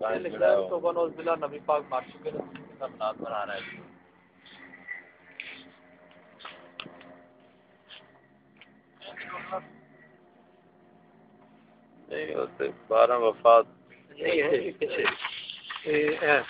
نبی پاک مار چکے بنا رہا ہے۔ نہیں بارہ وفات۔ نہیں ہے۔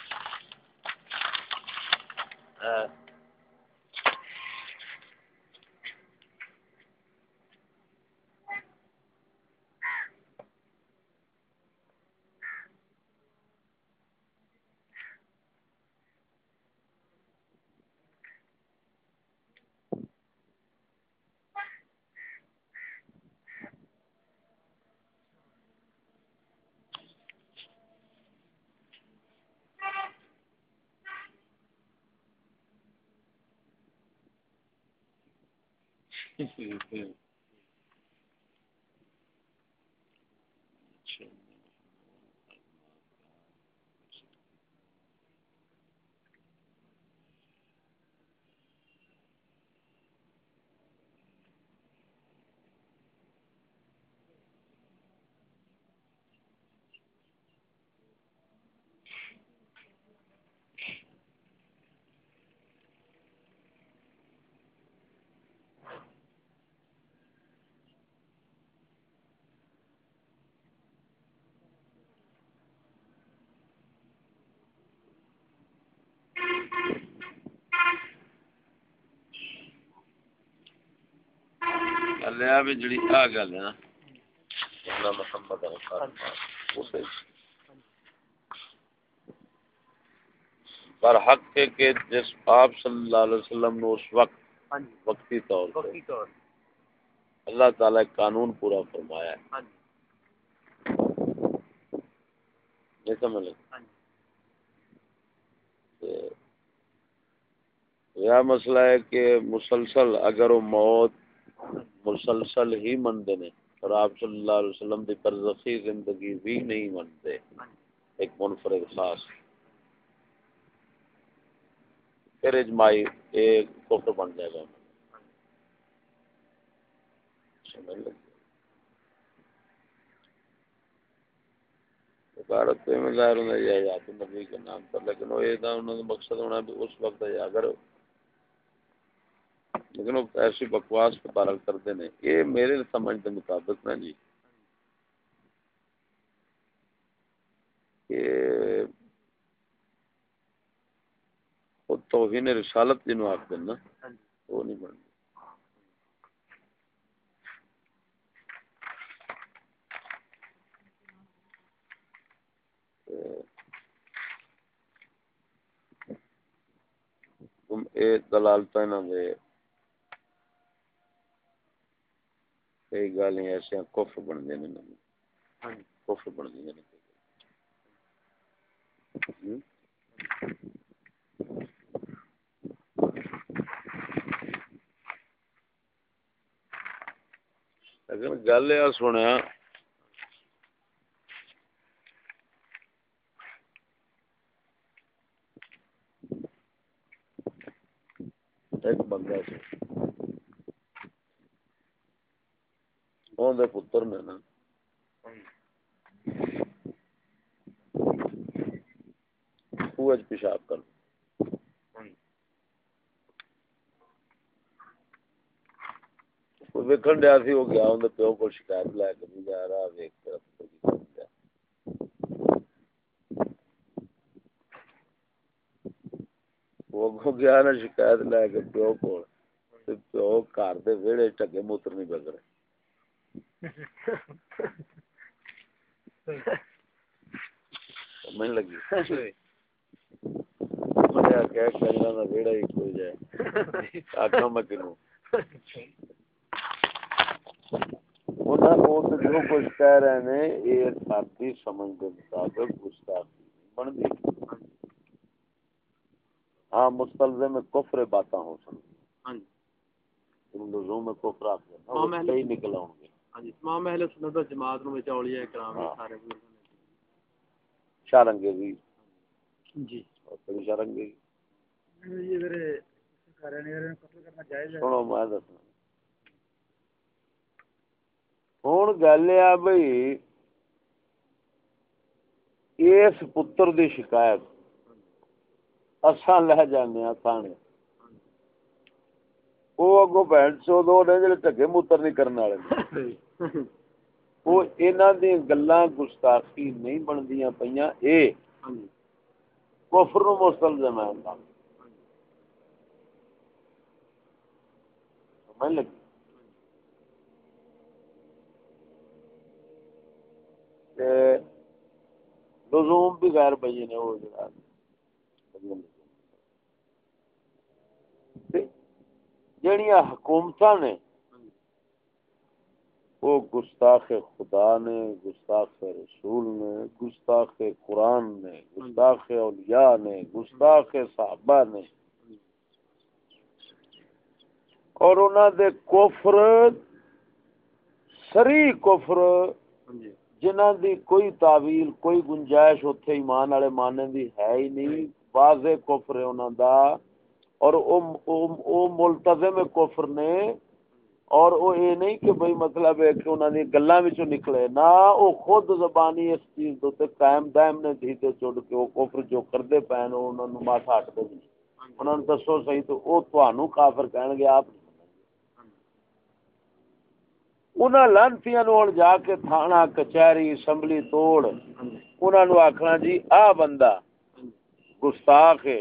اچھا لیا بھی جڑی آ گل ہے نا۔ محمد پر حق ہے کہ جس آپ صلی اللہ علیہ وسلم نے اس وقت ہاں جی۔ وقتی طور پر۔ اللہ تعالی قانون پورا فرمایا ہے۔ ہاں جی۔ سمجھ ہاں جی۔ یہ مسئلہ ہے کہ مسلسل اگر وہ موت مسلسل ہی منتے نے اور آپ صلی اللہ علیہ وسلم کی برزخی زندگی بھی نہیں منتے ایک منفرد خاص پھر اجماعی ایک کفر بن جائے گا۔ عبارت میں ظاہر ہونا چاہیے یا تو نبی کے نام پر، لیکن وہ یہ مقصد ہونا اس وقت ہے، اگر لیکن وہ ایسی بکواس پہ پارل کرتے ہیں یہ میرے سمجھ کے مطابق نا جی۔ توہین رسالت جنوں آخ نا، وہ نہیں بنتی دلالتا دے کئی گل ایسے کف بن گئے کف بن گئے لیکن گل یہ سنیا ایک بندہ دے پتر نے نا پیشاب کر ویکن دیا سی، وہ گیا، اندر پیو کو شکایت لے کے جا رہا ویک وہ گیا نا، شکایت لے کے پیو کو۔ پیو گھر دے ویڑے ٹگے موتر نہیں بگڑے۔ لگی ویڑا ہی کھل جائے آخا میں کنو جو کچھ کہہ رہے ہیں یہ ساتھی سمجھ کے مطابق گستاخی بن گئی ہاں مستلزم میں کفر باتیں ہو سکتی لزوم میں کفر آ گیا نکل آؤں گے ہاں۔ کرام شارنگے بھی۔ جی۔ اور کئی شارنگے یہ میرے سنو میں دسنا۔ ہوں گل ہے بھائی اس پتر دی شکایت اساں لے جانے ہاں تھانے۔ وہ اگوں بہن چو دو نے جڑے ٹگے موتر نہیں کرنے والے وہ انہاں دی گلاں گستاخی نہیں بندیاں پیاں اے کفر نو مستلزم ہے سمجھ لگی لزوم بھی غیر بئی نے وہ جڑا جڑیاں حکومت نے وہ گستاخ خدا نے، گستاخ رسول نے، گستاخ قرآن نے، گستاخ اولیاء نے، گستاخ صحابہ نے۔ اور انہوں دے کفر، سری کفر جنہ دی کوئی تعویل، کوئی گنجائش اتنے ایمان والے ماننے دی ہے ہی نہیں۔ واضح کفر انہوں دا۔ اور او ملتظم کفر نے اور او اے نہیں کہ بھئی مطلب ہے کہ انہوں نے گلاں وچوں نکلے، نہ او خود زبانی اس چیز دے تے قائم دائم نے دھی تے کے او کفر جو کردے پین انہوں نے ماتھا ہٹ دے انہوں نے دسو صحیح تو او تانوں کافر کہن گے، آپ انہاں لانتیاں نو جا کے تھانہ، کچہری، اسمبلی توڑ، انہاں نو آکھنا جی آ بندہ گستاخ ہے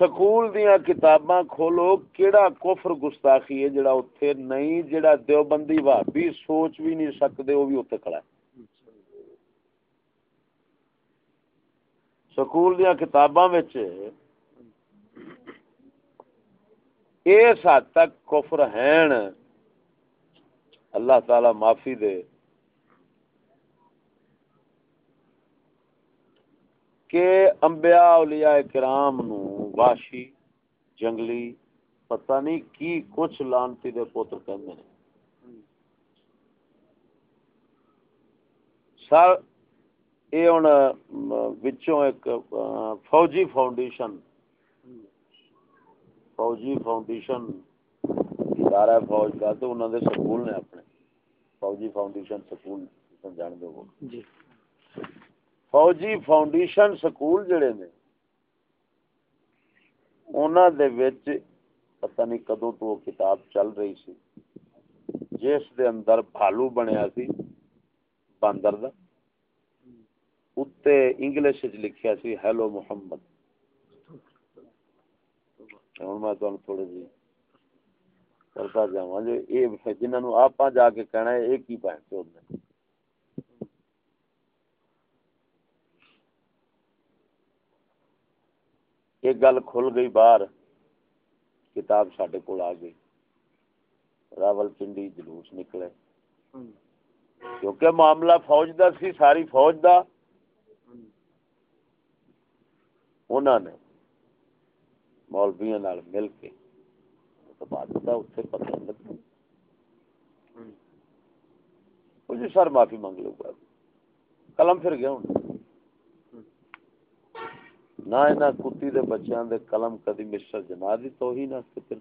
سکول دیا کتاباں کھولو، کیڑا کفر گستاخی ہے جڑا اتنے نہیں، جڑا دیوبندی بھابی سوچ بھی نہیں سکتے وہ بھی اتنے کھڑا ہے۔ سکول دیا کتاباں اس حد تک کفر ہیں۔ اللہ تعالی معافی دے۔ کہ انبیاء اولیاء کرام نو واشی جنگلی پتہ نہیں کی کچھ لانتی دے پوتر کہندے نے۔ سر یہ ہوں وچوں ایک فوجی فاؤنڈیشن۔ فوجی فاؤنڈیشن ادارہ فوج کا تو انہوں نے سکول نے اپنے۔ فوجی فاؤنڈیشن سکول جان دو جی۔ فوجی فاؤنڈیشن سکول جڑے نے انہوں دے وچ پتہ نہیں کدوں تو کتاب چل رہی سی۔ جس دے اندر بھالو بنیا سی، باندر دا۔ اتے انگلش لکھیا سی ہیلو محمد. ہوں میں تمہیں تھوڑے جی کرتا جا جو یہ جنہوں آپ جا کے کہنا ہے ایک ہی پوائنٹ چود نے ایک گل کھل گئی باہر کتاب سڈے کو آ گئی راول پنڈی جلوس نکلے کیونکہ معاملہ فوج دا سی ساری فوج دا انہوں نے مولویا مل کے اتنے پتہ لگا جی سر معافی منگ لو گا قلم پھر گیا ہوں نہ انہاں کتی دے بچیاں دے قلم کدی مشر جنا دی تو ہی نہ پھر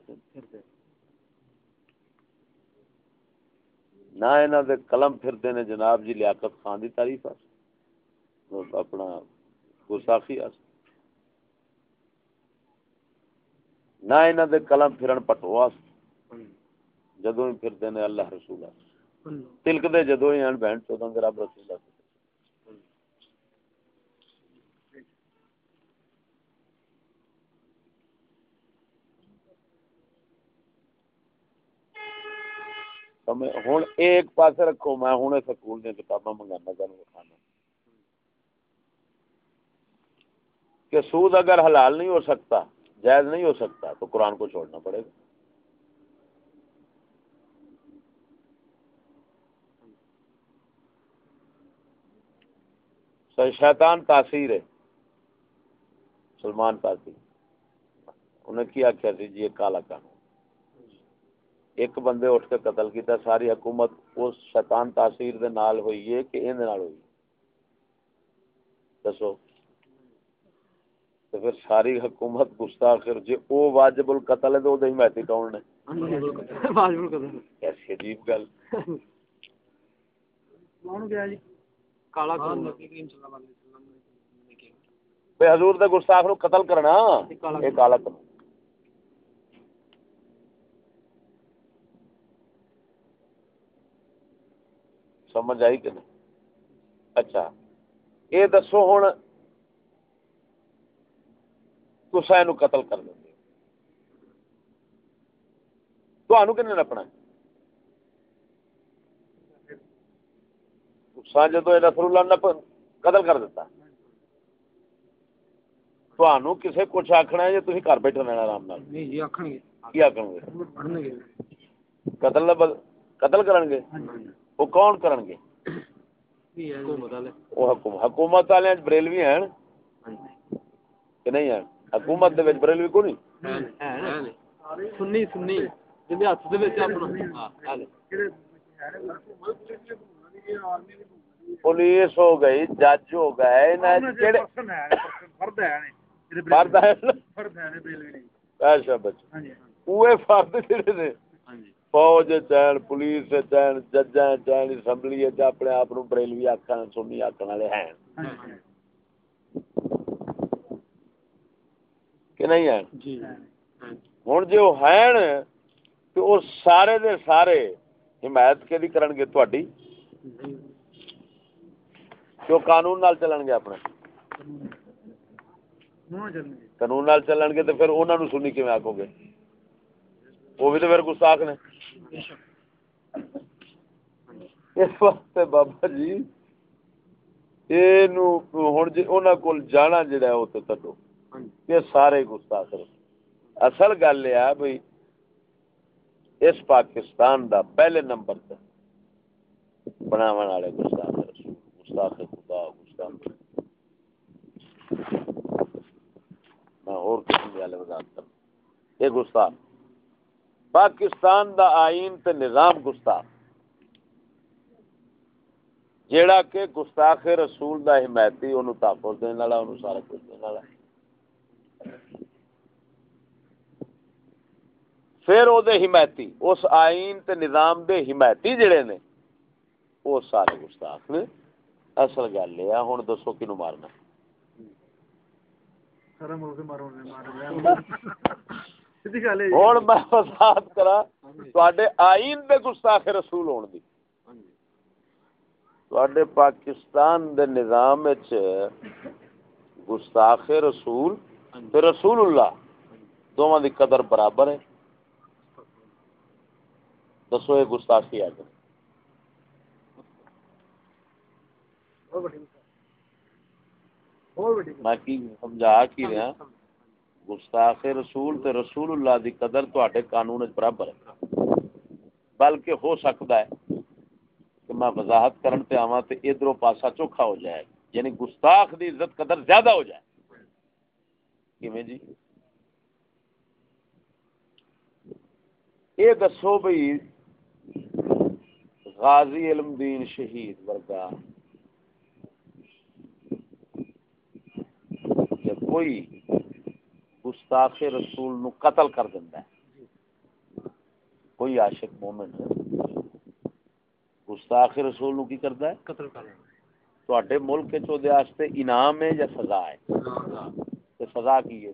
نہ انہاں دے قلم نے جناب جی لیاقت خان دی تعریف اپنا گستاخی اس نہ انہاں دے قلم پھرن پٹواس جدوں ہی پھردے نے اللہ رسول تلک دے جدوں ہی ان بہن چودہ دے رب رسول اللہ ہوں ایک پاس رکھو، میں ہوں سکول دیا کتاباں منگانا تمہیں کھانا کہ سود اگر حلال نہیں ہو سکتا، جائز نہیں ہو سکتا، تو قرآن کو چھوڑنا پڑے گا۔ شیطان تاثیر ہے سلمان پارٹی انہیں کیا کیا سی؟ جی کالا قانون۔ ایک بندے اٹھ کے قتل کیتا ساری حکومت اس شیطان تاثیر دے نال ہوئی ہے کہ ان نال ہوئی۔ دسو۔ تو پھر ساری حکومت گستاخ جی او واجب القتل ہے تو او دے حمایتی کون نے؟ واجب القتل۔ کیسی عجیب گل۔ جی؟ کالا قانون حضور دے گستاخ نو قتل کرنا؟ یہ کالا قانون۔ سمجھ آئی کہ نہیں؟ اچھا یہ دسو ہوں تسا یہ قتل کر دیں تو کن نپنا جدو رسول اللہ نے قتل کر دیتا کسے کچھ آخنا ہے جی گھر بیٹھے رہنا آرام جی کی آخر گے؟ قتل قتل کرن گے؟ وہ کون کرن گے؟ حکومت والے بریلوی ہیں۔ کہ نہیں ہیں؟ حکومت دے بریلوی کو نہیں سنی۔ سنی ہاتھ پولیس ہو گئی جج ہو گئے اچھا بچہ فرد جڑے نے۔ فوج چین پولیس چین جج چین اسمبلی اپنے آپ بریلوی آخر سنی آخر والے ہیں۔ کہ نہیں ہیں؟ جی۔ ہوں جی وہ ہیں تو وہ سارے دے سارے حمایت کے کرن گے تھی جو قانون نال چلن گے اپنے۔ قانون نال چلن گے تو پھر انہوں سنی کیون آکو گے؟ وہ بھی تو پھر گستاخ نے۔ اس واسطے بابا جی ہوں جی انہوں کو جانا جڑا ہے وہ تو تڈو۔ یہ سارے گستاخ اصل گل یہ ہے بھائی اس پاکستان دا پہلے نمبر تے بناون والے گستاخ گستاخ خدا، گستاخ میں اور کسی والے وضاحت کروں۔ یہ گستاخ۔ پاکستان دا آئین تے نظام گستاخ۔ جیڑا کہ گستاخ رسول دا حمایتی اونوں تحفظ دین والا اونوں سارا کچھ دین والا۔ پھر او دے حمایتی اس آئین تے نظام دے حمایتی جڑے نے وہ سارے گستاخ نے۔ اصل گل یہ ہوں دسو کنو مارنا۔ ہوں میں وضاحت کرا آئین دے گستاخ رسول ہون دی تے پاکستان دے نظام گستاخ رسول رسول اللہ دونوں دی قدر برابر ہے دسو یہ گستاخی آ جائے میں سمجھا کی رہا گستاخ رسول تے رسول اللہ دی قدر تے قانون برابر ہے۔ بلکہ ہو سکتا ہے کہ میں وضاحت کرن تے آواں تے ادھروں پاسا چوکھا ہو جائے یعنی گستاخ دی عزت قدر زیادہ ہو جائے۔ کیویں جی؟ یہ دسو بھئی غازی علم دین شہید ورگا کوئی گستاخ رسول نو قتل کر دینا ہے۔ کوئی عاشق مومن گستاخ رسول نو کی کرتا ہے؟ قتل کر تے ملک چاستے انعام ہے یا سزا ہے؟ سزا کی ہے؟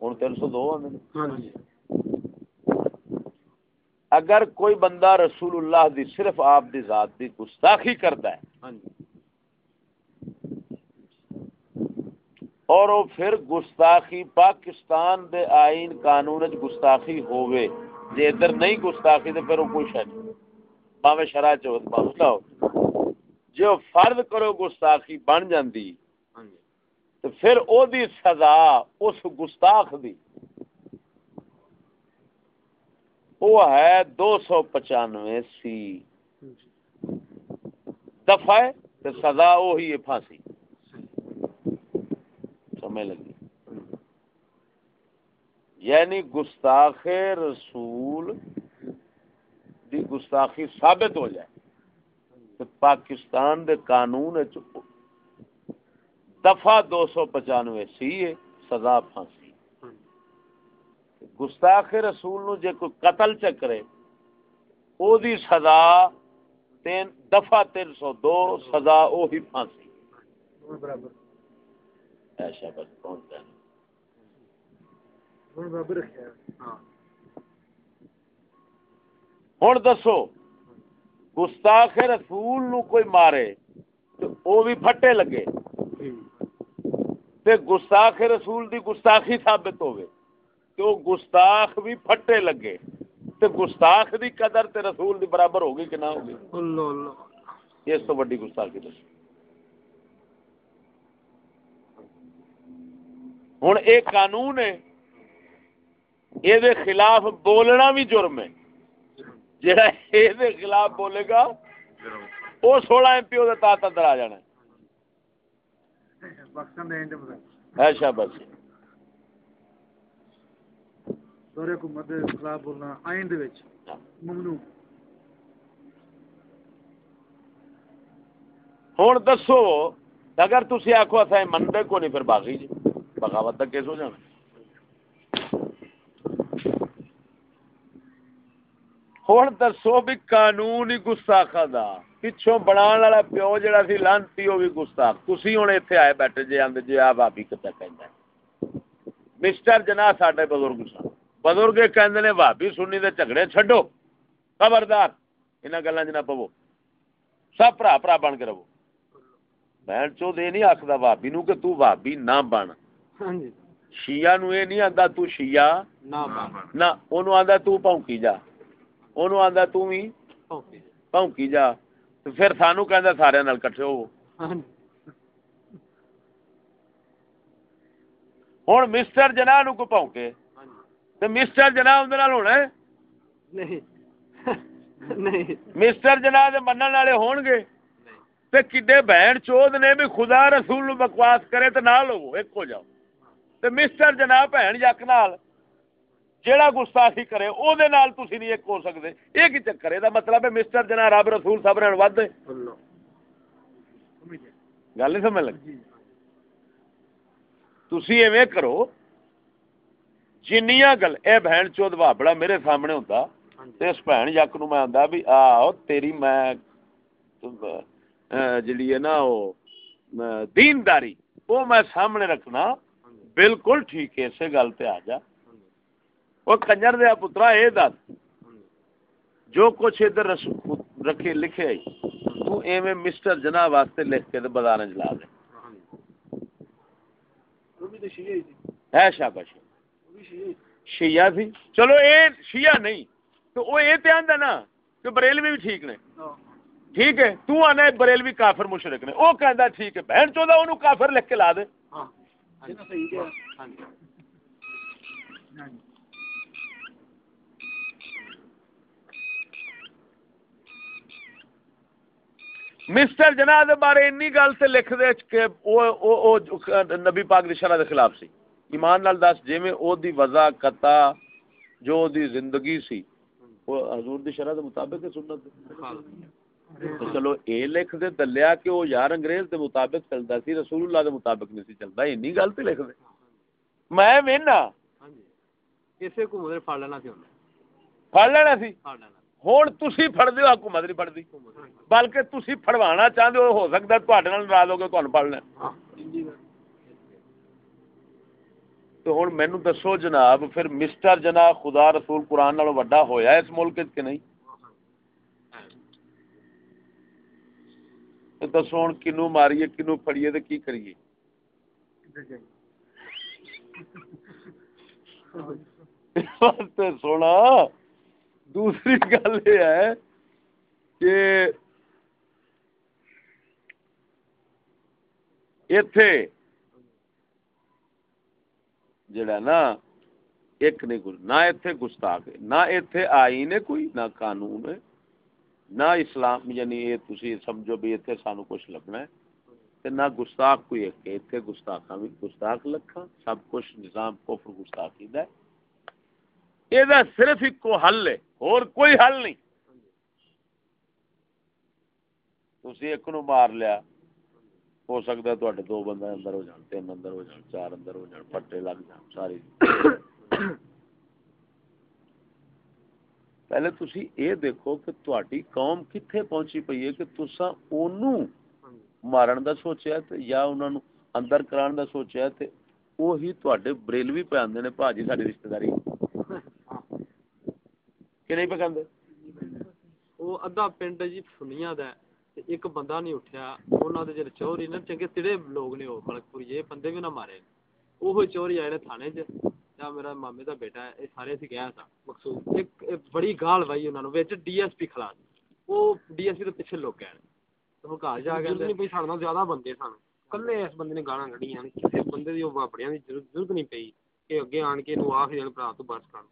ہوں تین سو دو اگر کوئی بندہ رسول اللہ دی صرف آپ دی ذات دی گستاخی کرتا ہے اور وہ پھر گستاخی پاکستان دے آئین قانون گستاخی ہوئے جے ادھر نہیں گستاخی تو پھر وہ کوئی شہ نہیں۔ باوے شرح چوت باوے ہو جو فرض کرو گستاخی بن جاندی تو پھر او دی سزا اس گستاخ دی۔ وہ ہے دو سو پچانوے سی۔ دفعہ سزا وہی ہے پھانسی۔ سمجھ لگی۔ یعنی گستاخ رسول دی گستاخی ثابت ہو جائے۔ تو پاکستان دے قانون دفعہ دو سو پچانوے سی ہے، سزا پھانسی۔ گستاخ رسول نو جے کوئی قتل چکرے او دی سزا تین، دفعہ تین سو دو، سزا او ہی پھانسی۔ برابر ایسا بس پہنچ جائے ہوں دسو گستاخ رسول نو کوئی مارے تو او بھی پھٹے لگے تے گستاخ رسول دی گستاخی ثابت ہوئے تو گستاخ بھی پھٹے لگے تے گستاخ دی قدر تے رسول دی برابر ہوگی کہ نہ ہوگی اللہ اللہ اس تو بڑی گستاخی دس ہوں ایک قانون ہے یہ خلاف بولنا بھی جرم ہے۔ جہاں یہ خلاف بولے گا وہ سولہ ایم پی وہ تات اندر آ جانا اچھا بس۔ حکومت خلاف بولنا آئند ممنوع ہوں دسو اگر تھی آخو اصا منتے کو نہیں پھر باغی جی۔ بغاوت کا کیس ہو جانا؟ ہوں دسو بھی قانون ہی گستاخا دا۔ پچھوں بنا والا پیو جہاں سی لانتی وہ بھی گستاخ۔ تھی ہوں اتنے آئے بیٹھے جی آدھے جی آ بابی کتا کہ مسٹر جنا سڈے بزرگ سن۔ بزرگ کہ بھابی سنی دے جھگڑے چڈو خبردار۔ یہاں گلوں چ نہ پو سب برا برا بن کے رہو۔ بہن چو دے نہیں آخر بھابی نو کہ تو بھابی نہ بن۔ شیعہ نو یہ نہیں آتا تو شیعہ نہ تو پونکی جا آندا تو پونکی جا تو پھر سانو کہندا سارے نال کٹھے ہو ہن مسٹر جناح نو کو پونکے تے مسٹر جناح اون نال ہونا ہے نہیں نہیں مسٹر جناح دے منن والے ہون گے تے کڈے بہن چود نے بھی خدا رسول نو بکواس کرے تے نال ہو ایک ہو جاؤ تے مسٹر جناح بہن یک نال جیڑا گستاخی کرے او دے نال تسی نہیں ایک ہو سکدے یہ کی چکر ہے دا مطلب ہے مسٹر جنا رب رسول صاحب نے ود گل نہیں سمجھ لگی تسی ایویں کرو جنیاں گل اے بہن چود بابڑا میرے سامنے ہوندا تے اس بہن یک نو میں آندا بھی آ تیری میں جڑی ہے نا او دینداری وہ میں سامنے رکھنا بالکل ٹھیک ہے اسے گل تے آ جا۔ وہ کنجر دیا پترا اے دس۔ جو کچھ ادھر رکھے لکھے آئی تو ایویں مسٹر جناب واسطے لکھ کے بازار چلا دے۔ ہے شاباش۔ شیعہ تھی۔ چلو اے شیعہ نہیں تو وہ یہ دھیان دینا کہ بریلوی بھی ٹھیک نے۔ ٹھیک ہے تو آنا بریلوی کافر مشرق نے۔ وہ کہندا ٹھیک ہے بہن چودہ انہوں کافر لکھ کے لا دے۔ ہاں مسٹر جناح دے بارے انی گل سے لکھ دے کہ او او او نبی پاک دی شرع دے خلاف سی۔ ایمان نال دس جویں او دی وضع قطع جو دی زندگی سی وہ حضور دی شرع دے مطابق سنت چلو اے لکھ دے دلیا کہ او یار انگریز دے مطابق چلدا سی رسول اللہ دے مطابق نہیں سی چلدا انی گل تے لکھ دے۔ میں وینا۔ ہاں جی۔ اسے کو مدر پھڑ لینا سی پھڑ لینا سی؟ پھڑ لینا ہوں تھی فردو حکومت نہیں فردی بلکہ تھی فڑوا چاہتے ہو ہو سکتا ہے ناراض ہو کے تمہیں پڑھ لیں تو ہوں مینو دسو جناب پھر مسٹر جناب خدا رسول قرآن نال وڈا ہویا اس ملک کہ نہیں؟ دسو ہوں کنو ماریے کنو فڑیے تو کی کریے سونا دوسری گل یہ ہے کہ اتے جڑا نا ایک نہیں نہ اتے گستاخ نہ اتے آئین ہے کوئی نہ قانون ہے نہ اسلام یعنی یہ تھی سمجھو بھی اتنے سانو کچھ لبنا ہے، تے نہ گستاخ کوئی ایک اتنے گستاخاں بھی، گستاخ لکھاں، سب کچھ نظام کفر گستاخی دا ہے۔ یہ صرف ایک حل ہے، اور کوئی حل نہیں۔ تسی ایک نو مار لیا، ہو سکتا ہے تے دو بندے اندر ہو جان، تین اندر ہو جان، چار اندر ہو جان، پٹے لگ جان، ساری۔ پہلے تسی اے دیکھو کہ تہاڈی قوم کتھے پہنچی پئی ہے کہ تساں اونوں مارن دا سوچیا تے یا انہاں نو اندر کران دا سوچیا تے وہی تہاڈے بریلوی پہ آندے نے بھاجی ساڈی رشتہ داری کہ نہیں پہ کہندے وہ ادھا پنڈ جی بندہ نہیں اٹھیا انہاں دے جڑے چوری نے چنگے تڑے لوگ نے او ملک پور یہ بندے بھی نہ مارے وہ چوری آئے نے تھانے چ یا میرا مامے دا بیٹا ہے اے سارے اسی گیا تھا مقصود ایک بڑی گال وائی انہاں نو وچ ڈی ایس پی کھلا وہ ڈی ایس پی دے پیچھے لوگ گئے تو گھر جا کے نہیں پئی ساڈے زیادہ بندے سن کلے اس بندے نے گالاں کڈیاں کسے بندے دی واپڑیاں دی ضرورت نہیں پئی کہ اگے آن کے نو آکھ جان بھرا تو بس کر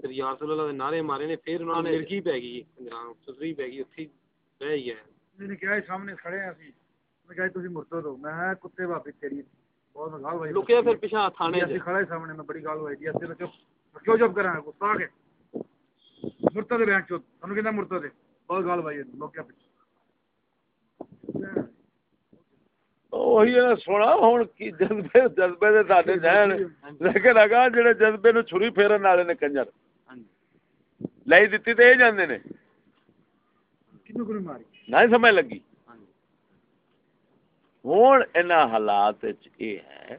پھر یا رسول اللہ دے نعرے مارے نے پھر انہوں نے لڑکی پی گئی سسری پی گئی اوتھے رہ ہے میں نے کہا سامنے کھڑے ہیں اسی میں کہا تسی مرتد ہو میں کتے بابے تیری لکیا پھر پیچھے تھانے اسی کھڑے سامنے میں بڑی گال ہوئی چپ کیوں چپ مرتد تانوں کیندا مرتد ہے بہت گال ہوئی لوگ کیا پیچھے وہی ہے سونا ہوں کی جذبے جذبے دے ساڈے ذہن لیکن اگا جڑے جذبے نو چھری پھیرن والے نے کنجر لئی دتی تے اے جاندے نے ماری نہیں سمجھ لگی ہوں ان حالات یہ ہے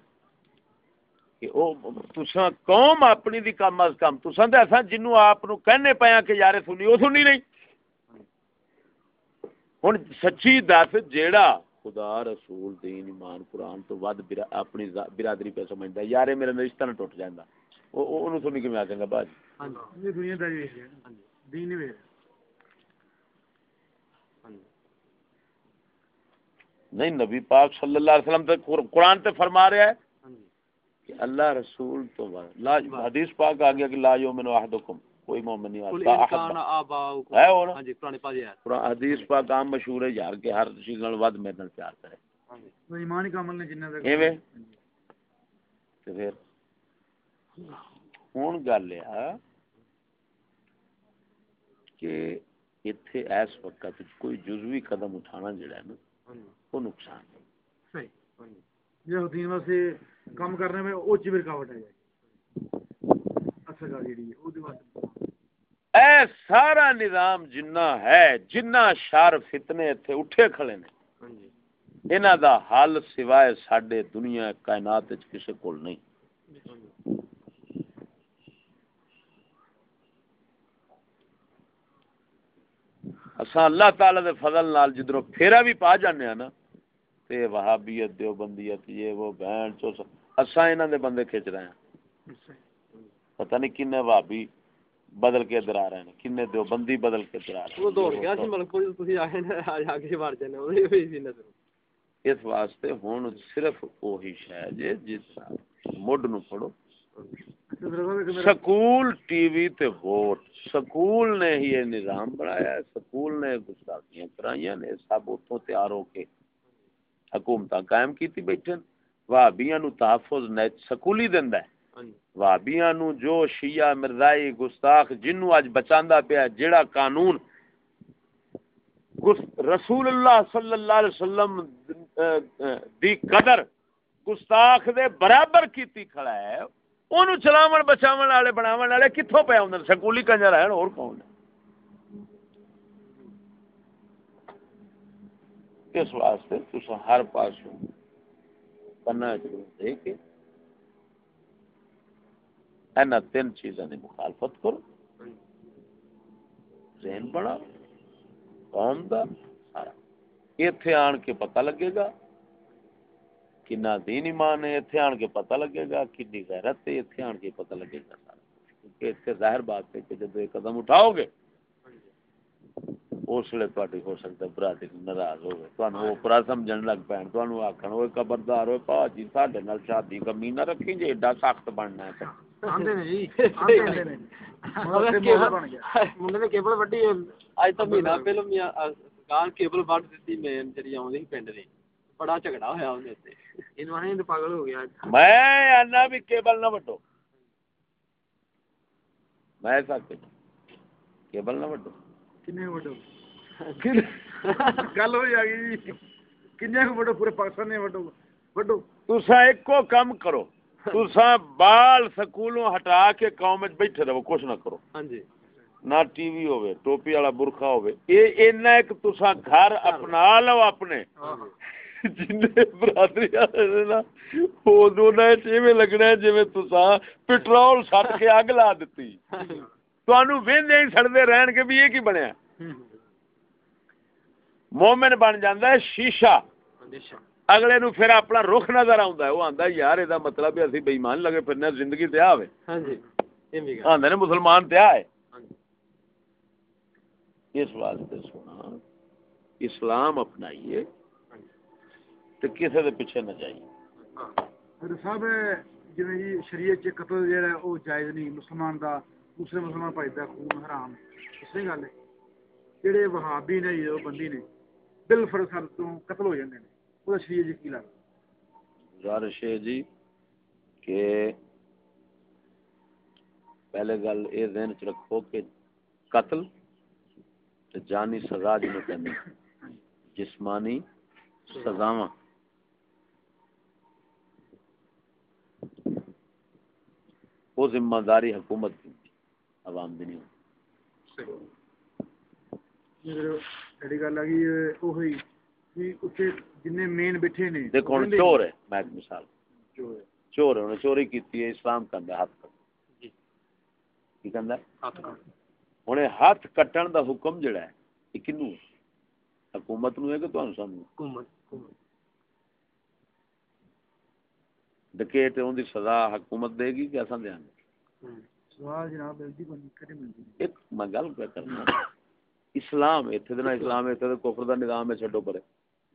کہ او تساں قوم اپنی دی کم از کم تساں تے اساں جنوں آپ نو کہنے پیا کہ یار سنی او سنی نہیں ہن سچی دس جیڑا خدا رسول دین ایمان قرآن تو ود برا اپنی برادری پہ سمجھدا یار میرا رشتہ نہ ٹوٹ جاندا او اونوں سنی کیویں آکھے گا باجی یہ دنیا داری ہے دین وے نہیں نبی پاک صلی اللہ علیہ وسلم تے قرآن تے فرما رہا ہے کہ اللہ رسول تو لا حدیث پاک آ گیا کہ لا یومن احدکم کوئی مومن نہیں ہوتا ہے ہاں جی پرانے پاجے ہے قرآن حدیث پاک عام مشہور ہے یار کہ ہر چیز نال ود میرے نال پیار کرے۔ تو ایمان ہی کامل نے جنہ تک ایویں؟ تے پھر؟ ہن گل ہے کہ ایتھے اس وقت کوئی جزوی قدم اٹھانا جڑا ہے نا وہ نقصان ہے۔ صحیح۔ یہ دین واسطے کام کرنے میں او چی رکاوٹ ہے اچھا اے سارا نظام جنہ ہے جنہ شر فتنے اتنے اٹھے کھڑے نے انہاں دا حل سوائے ساڈے دنیا کائنات کسے کول نہیں۔ اساں اللہ تعالی دے فضل نال جدروں پھیرا بھی پا جانے ہاں نا تے وہابیت دیوبندیت یہ وہ بہن چو اساں انہاں دے بندے کھچ رہے ہیں۔ پتہ نہیں کنے وہابی بدل کے ادھر آ رہے ہیں کنے دیوبندی بدل کے ادھر آ رہے وہ دوڑ گیا سی ملک پور تسی آئے نے آ کے وڑ جانے اوہی ہوئی سی نظر۔ اس واسطے ہن صرف وہی شے جے جس مڈ نو پڑھو۔ سکول ٹی وی تے ووٹ سکول نے ہی یہ نظام بنایا ہے سکول نے گستاخیاں کرائیاں نے سب اتوں تیار ہو کے حکومت قائم کیتی بیٹھے وہابیاں نو تحفظ نیت سکولی دیندا ہے۔ وہابیاں نو جو شیعہ مرزائی گستاخ جنوں اج بچاندا پیا جیڑا قانون رسول اللہ صلی اللہ علیہ وسلم دی قدر گستاخ دے برابر کیتی کھڑا ہے اونوں چلاون بچاون والے بناون والے کتھوں پے اوندے سکولی کنجر ہیں؟ اور کون ہے؟ اس واسطے تسا ہر پاسوں کرنا دے کے اینا تین چیزاں دی مخالفت کرو۔ ذہن بڑا قوم دا سارا۔ ایتھے آن کے پتہ لگے گا کنا دین ایمان ہے، ایتھے آن کے پتہ لگے گا کنی غیرت ہے، ایتھے آن کے پتہ لگے گا سارا۔ کیونکہ ایتھے ظاہر بات ہے کہ جب یہ قدم اٹھاؤ گے اس لیے تاری ہو سکتا برادری ناراض ہوگی وہ برا لگ آخر وہ ہوئے پا جی سارے شادی کمی نہ جی ایڈا سخت بننا بڑا میں کیبل نہ وڈو۔ میں کیبل نہ وڈو۔ وڈو؟ ਕੇਬਲ ਨਾ ਵੱਟੋ ਕਿੰਨੇ ਵਟੋ ਗੱਲ ਹੋਈ ਆ ਗਈ ਜੀ ਕਿੰਨੇ ਕੁ ਵਟੋ ਪੂਰੇ ਪਾਕਿਸਤਾਨ ਨੇ ਵਟੋ ਵਟੋ ਤੁਸਾਂ ਇੱਕੋ ਕੰਮ ਕਰੋ ਤੁਸਾਂ ਬਾਲ ਸਕੂਲੋਂ ਹਟਾ ਕੇ ਕੌਮ ਵਿੱਚ ਬੈਠੇ ਰਹੋ ਕੁਛ ਨਾ ਕਰੋ ਹਾਂਜੀ ਨਾ ਟੀਵੀ ਹੋਵੇ ਟੋਪੀ ਵਾਲਾ ਬੁਰਖਾ ਹੋਵੇ ਇਹ ਇੰਨਾ ਇੱਕ ਤੁਸਾਂ ਘਰ ਅਪਣਾ ਲਓ ਆਪਣੇ ਜਿੰਨੇ ਬਰਾਦਰੀ ਵਾਲੇ ਨੇ ਨਾ ਉਹ ਦੋਨਾਂ ਚ ਇਵੇਂ ਲੱਗਣਾ ਹੈ ਜਿਵੇਂ ਤੁਸਾਂ ਪੈਟਰੋਲ مومن بن جاتا ہے شیشا اگلے نو پھر اپنا رخ نظر آتا ہے وہ آتا ہے یار یہ مطلب ہے ابھی بےمان لگے پھرنے زندگی تیا ہو آدھے نا مسلمان تیا ہے اس واسطے سونا اسلام اپنائیے تو کسی کے پیچھے نہ جائیے۔ صاحب جی شریعت قتل جہاں ہے وہ جائز نہیں مسلمان کا دوسرے مسلمان پائی دا خون حرام۔ اسی گل ہے۔ جہے وہابی نے جو بندی نے ਬਿਲਫਰ ਸਾਹਿਬ تو قتل ہو جاندے ਨੇ। ਉਹਦਾ ਸ਼ਰੀਅਤ ਜੀ ਕੀ ਲੱਗਦਾ ਗੁਜ਼ਾਰਿਸ਼ جی کہ پہلے گل اے ذہن چ رکھو کہ قتل جانی سزا جنہوں کہنے جسمانی سزاواں وہ ذمہ داری حکومت کی عوام دی نہیں ہوتی حکومت سزا حکومت دے گی میں اسلام اتنے دن اسلام اتنے کفر دا نظام ہے چھڈو پرے۔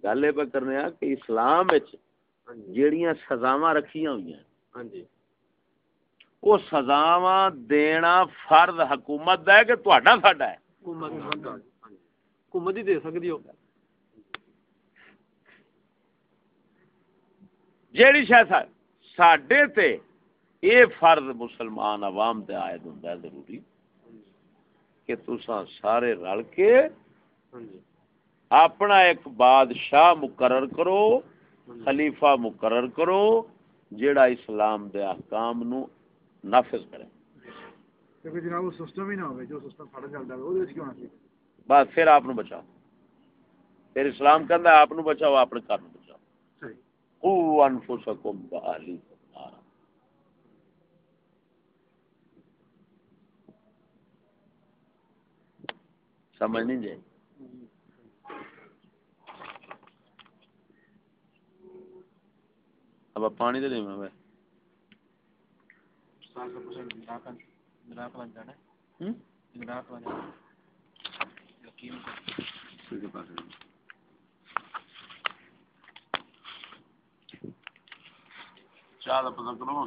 گل یہ پہ کرنے کہ اسلام ہاں جی۔ جیڑیاں سزاواں رکھیاں ہوئی ہیں جی۔ وہ سزاوا دینا فرض حکومت دا ہے کہ تہاڈا ہے؟ ہاں جی۔ حکومت ہی دے سکدی ہو۔ جیڑی شے ساڈے تے اے فرض مسلمان عوام تے عائد ہوندا ضروری۔ کہ تساں سارے رل کے اپنا ایک بادشاہ مقرر کرو خلیفہ مقرر کرو جیڑا اسلام دے احکام نو نافذ کرے۔ بس پھر آپ نو بچاؤ۔ پھر اسلام کہندا آپ بچاؤ اپنے گھر بچاؤ۔ انفسکم بالی سمجھ نہیں جائے اب پانی تو نہیں میں چار پتا کرو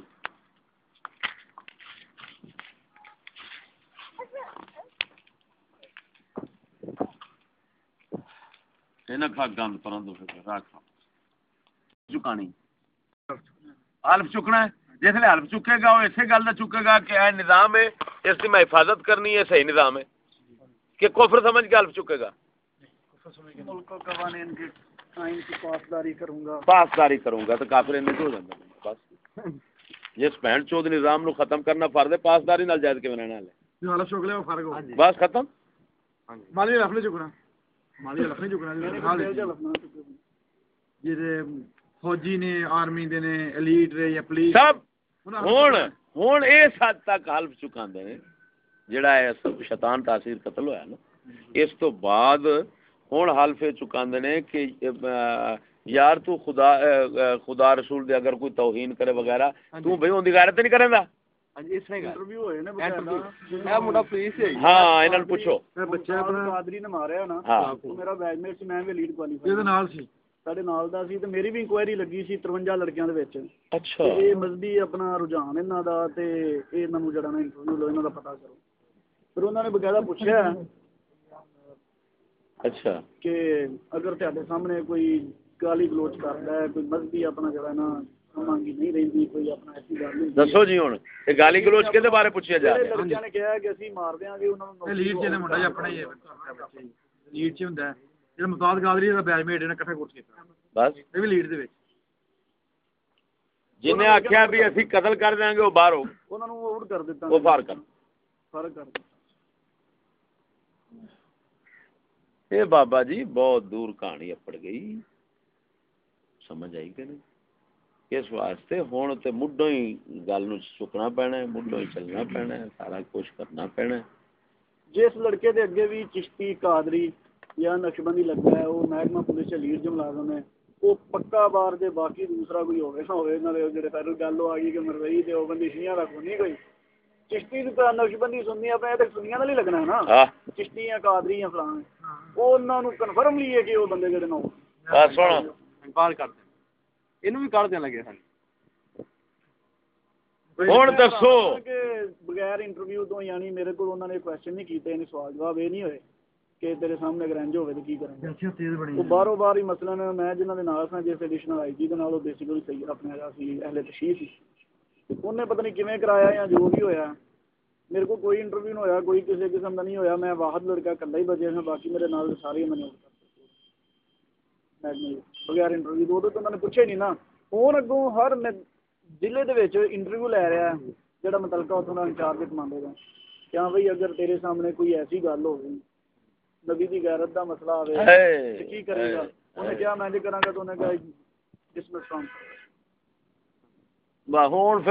تینا کھا گاند پران دو فکر را کھا چکانی آلف چکنا ہے جیس لیے آلف چکے گا وہ ایسے گالدہ چکے گا کہ آئے نظام ہے اس لیے میں حفاظت کرنی ہے صحیح نظام ہے کہ کفر سمجھ گا آلف چکے گا ملک و قوانین کے قائم کی پاسداری کروں گا پاسداری کروں گا تو کافر انہیں جس پینٹ چود نظام نو ختم کرنا فرض ہے پاسداری نال جائز کے بنانا لے جو حالا شکلے وہ فرق ہو بس ختم مالی رفلے چکنا مالی رف نہیں چکنا جی فوجی نے آرمی دے نے ایلیٹ رے یا پولیس۔ سب اس حد تک حلف چکاندے نے جڑا ہے شیطان تاثیر قتل ہویا نا۔ اس تو بعد ہون حلف یہ چکاندے نے کہ یار تو خدا خدا رسول دے اگر کوئی توہین کرے وغیرہ تو بھئی اون دی غیرت نہیں کریندا۔ ਹਾਂਜੀ ਇਸ ਤਰ੍ਹਾਂ انٹرویو ہوئے نا ਇਹ ਮੁੰਡਾ ਪੁਲਿਸ ਹੈ ہاں انہاں نوں پوچھو بچہ اپنا ਕਾਦਰੀ ਨੇ ਮਾਰਿਆ ਨਾ ہاں ਉਹ ਮੇਰਾ ਬੈਚਮੇਟ ਸੀ ਮੈਂ ਵੀ ਲੀਡ ਕੁਆਲੀਫਾਈ ਇਹਦੇ ਨਾਲ ਸੀ ਸਾਡੇ ਨਾਲ ਦਾ ਸੀ ਤੇ ਮੇਰੀ ਵੀ ਇਨਕੁਆਇਰੀ ਲੱਗੀ ਸੀ 53 ਲੜਕਿਆਂ ਦੇ ਵਿੱਚ اچھا ਤੇ ਇਹ ਮਜ਼ਬੀ ਆਪਣਾ ਰੁਝਾਨ ਇਹਨਾਂ ਦਾ ਤੇ ਇਹ ਇਹਨਾਂ ਨੂੰ ਜਿਹੜਾ ਨਾ ਇੰਟਰਵਿਊ ਲਓ ਇਹਨਾਂ ਦਾ ਪਤਾ ਕਰੋ ਫਿਰ ਉਹਨਾਂ ਨੇ ਬਕਾਇਦਾ ਪੁੱਛਿਆ اچھا ਕਿ ਅਗਰ ਤੁਹਾਡੇ ਸਾਹਮਣੇ ਕੋਈ ਗਾਲੀ ਗਲੋਚ ਕਰਦਾ ਹੈ ਕੋਈ ਮਜ਼ਹਬੀ ਆਪਣਾ ਜਿਹੜਾ ਨਾ دسو جی ہوں گالی گلوچ کے بارے پوچھا جا ہے؟ بھی جن نے بھی اسی قتل کر دیں گے او باہر کر بابا جی بہت دور کہانی اپڑ گئی۔ سمجھ آئی کہ نہیں؟ ਆਊਟ ਕਰ ਦਿੱਤਾ ਉਹ ਫਾਰ ਕਰ ਫਰਕ ਕਰ ਦਿੱਤਾ ਇਹ ਬਾਬਾ ਜੀ ਬਹੁਤ ਦੂਰ ਕਹਾਣੀ ਅਪੜ ਗਈ ਸਮਝ ਆਈ ਕਿ ਨਹੀਂ ਇਸ ਵਾਸਤੇ ਹੁਣ ਤੇ ਮੁੱਢੋਂ ਹੀ ਗੱਲ ਨੂੰ ਚੁੱਕਣਾ ਪੈਣਾ ਹੈ ਮੁੱਢੋਂ ਹੀ ਚੱਲਣਾ ਪੈਣਾ ਹੈ ਸਾਰਾ ਕੁਝ ਕਰਨਾ ਪੈਣਾ ਹੈ ਜਿਸ ਲੜਕੇ ਦੇ ਅੱਗੇ ਵੀ ਚਿਸ਼ਤੀ ਕਾਦਰੀ ਜਾਂ ਨਕਸ਼ਬੰਦੀ ਲੱਗਾ ਹੈ ਉਹ ਮਹਿਕਮਾ ਪੁਲਿਸ ਚ ਲੀਡ ਚ ਮੁਲਾਜ਼ਮ ਹੈ ਉਹ ਪੱਕਾ ਬਾਰ ਦੇ ਬਾਕੀ ਦੂਸਰਾ ਕੋਈ ਹੋਵੇ ਨਾ ਹੋਵੇ ਇਹਨਾਂ ਦੇ ਉਹ ਜਿਹੜੇ ਫੈਡਰਲ ਗੱਲ ਉਹ ਆ ਗਈ ਕਿ ਮਰਵਈ ਦੇ ਉਹ ਬੰਦੀ ਸ਼ੀਆਂ ਦਾ ਕੋਈ ਨਹੀਂ ਕੋਈ ਚਿਸ਼ਤੀ ਦੀ ਤਾਂ جو بھی میرے کوئی انٹرویو نہیں ہوا کوئی کسی قسم نہیں ہوا میں لڑکا کلا ہی بچے ਸੈਡ ਨਹੀਂ ਬਗੈਰ ਇੰਟਰਵਿਊ ਤੋਂ ਉਦੋਂ ਤਾਂ ਉਹਨਾਂ ਨੇ ਪੁੱਛਿਆ ਨਹੀਂ ਨਾ ਹੁਣ ਅੱਗੋਂ ਹਰ ਜ਼ਿਲ੍ਹੇ ਦੇ ਵਿੱਚ ਇੰਟਰਵਿਊ ਲੈ ਰਿਹਾ ਜਿਹੜਾ ਮੁਤਲਕਾ ਉੱਥੋਂ ਦਾ ਇੰਚਾਰਜ ਕਮਾਂਡੇ ਦਾ ਕਿ ਹਾਂ ਬਈ ਅਗਰ ਤੇਰੇ ਸਾਹਮਣੇ ਕੋਈ ਐਸੀ ਗੱਲ ਹੋਵੇ ਨਬੀ ਦੀ ਗੈਰਤ ਦਾ ਮਸਲਾ ਆਵੇ ਤੇ ਕੀ ਕਰੇਗਾ ਉਹਨੇ ਕਿਹਾ ਮੈਂ ਜੇ ਕਰਾਂਗਾ ਤਾਂ ਉਹਨੇ ਕਿਹਾ ਡਿਸਮਿਸ ਫਰਮ ਵਾ ਹੁਣ